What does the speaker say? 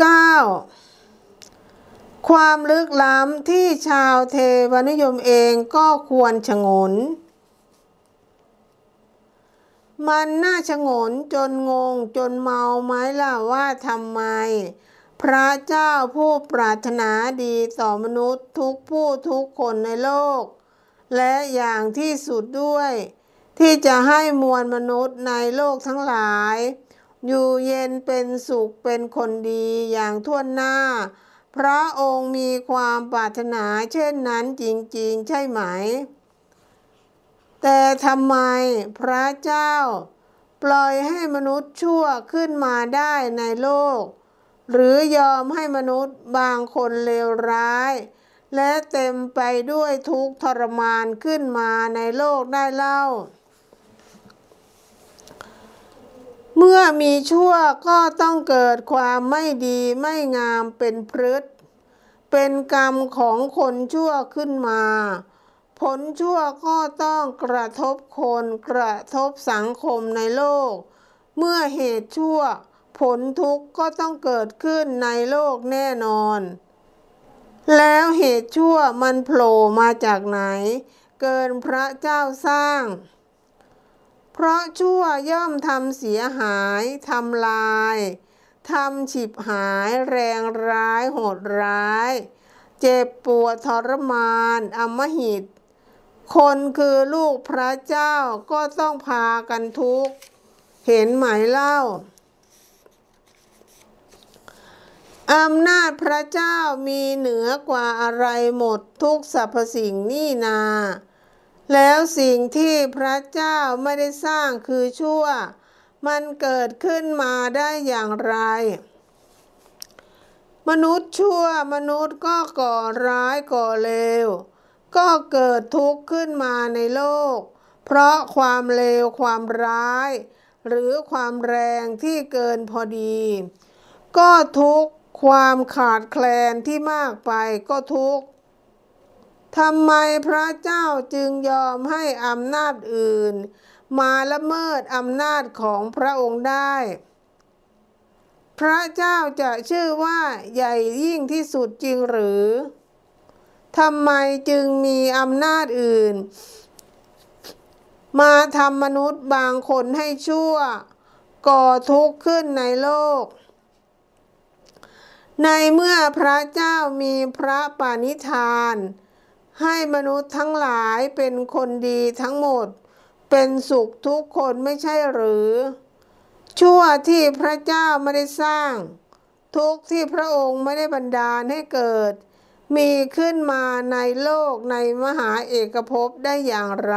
9. ความลึกล้ำที่ชาวเทวนิยมเองก็ควรฉงน มันน่าชงนจนงงจนเมาไหมล่ะว่าทำไม พระเจ้าผู้ปรารถนาดีต่อมนุษย์ทุกผู้ทุกคนในโลก และอย่างที่สุดด้วย ที่จะให้มวลมนุษย์ในโลกทั้งหลาย อยู่เย็นเป็นสุขเป็นคนดีอย่างทั่วหน้า พระองค์มีความปรารถนาเช่นนั้นจริงๆใช่ไหม แต่ทำไมพระเจ้า ปล่อยให้มนุษย์ชั่วขึ้นมาได้ในโลก หรือยอมให้มนุษย์บางคนเลวร้าย และเต็มไปด้วยทุกข์ทรมานขึ้นมาในโลกได้เล่า เมื่อมีชั่วก็ต้องเกิดความไม่ดีไม่งามเป็นพฤตเป็นกรรมของคนชั่วขึ้นมา ผลชั่วก็ต้องกระทบคนกระทบสังคมในโลก เมื่อเหตุชั่ว ผลทุกข์ก็ต้องเกิดขึ้นในโลกแน่นอน แล้วเหตุชั่วมันโผล่มาจากไหน เกินพระเจ้าสร้าง เพราะชั่วย่อมทำเสียหายทำลายทำฉิบหายแรงร้ายโหดร้าย เจ็บปวดทรมานอมหิต คนคือลูกพระเจ้าก็ต้องพากันทุกข์ เห็นไหมเล่าอำนาจพระเจ้ามีเหนือกว่าอะไรหมดทุกสรรพสิ่งนี่นา แล้วสิ่งที่พระเจ้าไม่ได้สร้างคือชั่ว มันเกิดขึ้นมาได้อย่างไร มนุษย์ชั่วมนุษย์ก็ก่อร้ายก่อเลว ก็เกิดทุกข์ขึ้นมาในโลก เพราะความเลวความร้าย หรือความแรงที่เกินพอดี ก็ทุกข์ความขาดแคลนที่มากไปก็ทุกข์ ทำไมพระเจ้าจึงยอมให้อำนาจอื่น มาละเมิดอำนาจของพระองค์ได้ พระเจ้าจะชื่อว่าใหญ่ยิ่งที่สุดจริงหรือทำไมจึงมีอำนาจอื่น มาทำมนุษย์บางคนให้ชั่ว ก่อทุกข์ขึ้นในโลก ในเมื่อพระเจ้ามีพระปาณิธาน ให้มนุษย์ทั้งหลายเป็นคนดีทั้งหมด เป็นสุขทุกคนไม่ใช่หรือ ชั่วที่พระเจ้าไม่ได้สร้าง ทุกที่พระองค์ไม่ได้บันดาลให้เกิด มีขึ้นมาในโลกในมหาเอกภพได้อย่างไร